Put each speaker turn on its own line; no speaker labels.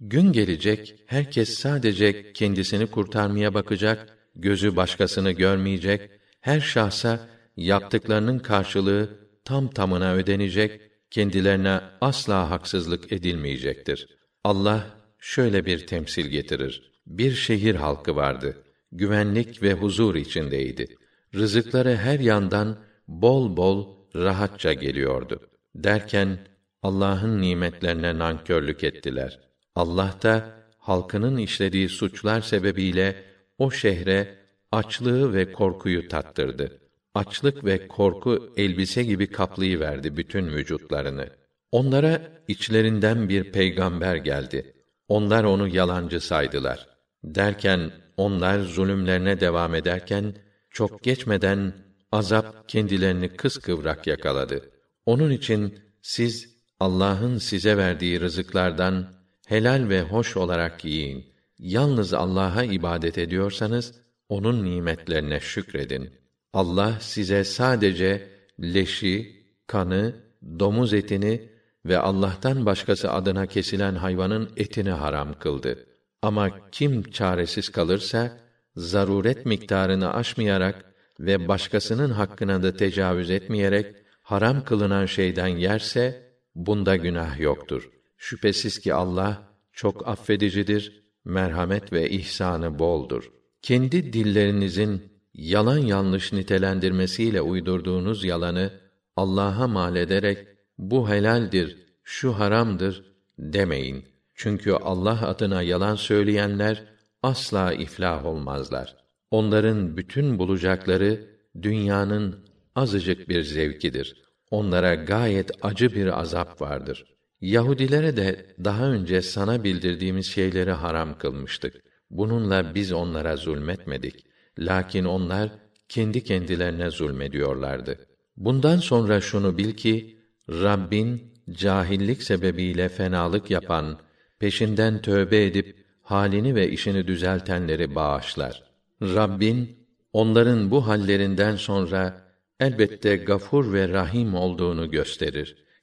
Gün gelecek, herkes sadece kendisini kurtarmaya bakacak, gözü başkasını görmeyecek, her şahsa yaptıklarının karşılığı tam tamına ödenecek, kendilerine asla haksızlık edilmeyecektir. Allah şöyle bir temsil getirir. Bir şehir halkı vardı. Güvenlik ve huzur içindeydi. Rızıkları her yandan bol bol rahatça geliyordu. Derken Allah'ın nimetlerine nankörlük ettiler. Allah da halkının işlediği suçlar sebebiyle o şehre açlığı ve korkuyu tattırdı. Açlık ve korku elbise gibi kaplayıverdi bütün vücutlarını. Onlara içlerinden bir peygamber geldi. Onlar onu yalancı saydılar. Derken onlar zulümlerine devam ederken çok geçmeden azap kendilerini kıskıvrak yakaladı. Onun için siz Allah'ın size verdiği rızıklardan helal ve hoş olarak yiyin. Yalnız Allah'a ibadet ediyorsanız onun nimetlerine şükredin. Allah size sadece leşi, kanı, domuz etini ve Allah'tan başkası adına kesilen hayvanın etini haram kıldı. Ama kim çaresiz kalırsa zaruret miktarını aşmayarak ve başkasının hakkına da tecavüz etmeyerek haram kılınan şeyden yerse bunda günah yoktur. Şüphesiz ki Allah çok affedicidir, merhamet ve ihsanı boldur. Kendi dillerinizin yalan yanlış nitelendirmesiyle uydurduğunuz yalanı Allah'a mal ederek bu helaldir, şu haramdır demeyin. Çünkü Allah adına yalan söyleyenler asla iflah olmazlar. Onların bütün bulacakları dünyanın azıcık bir zevkidir. Onlara gayet acı bir azap vardır. Yahudilere de daha önce sana bildirdiğimiz şeyleri haram kılmıştık. Bununla biz onlara zulmetmedik. Lakin onlar kendi kendilerine zulmediyorlardı. Bundan sonra şunu bil ki Rabbin cahillik sebebiyle fenalık yapan, peşinden tövbe edip halini ve işini düzeltenleri bağışlar. Rabbin onların bu hallerinden sonra elbette gafur ve rahim olduğunu gösterir.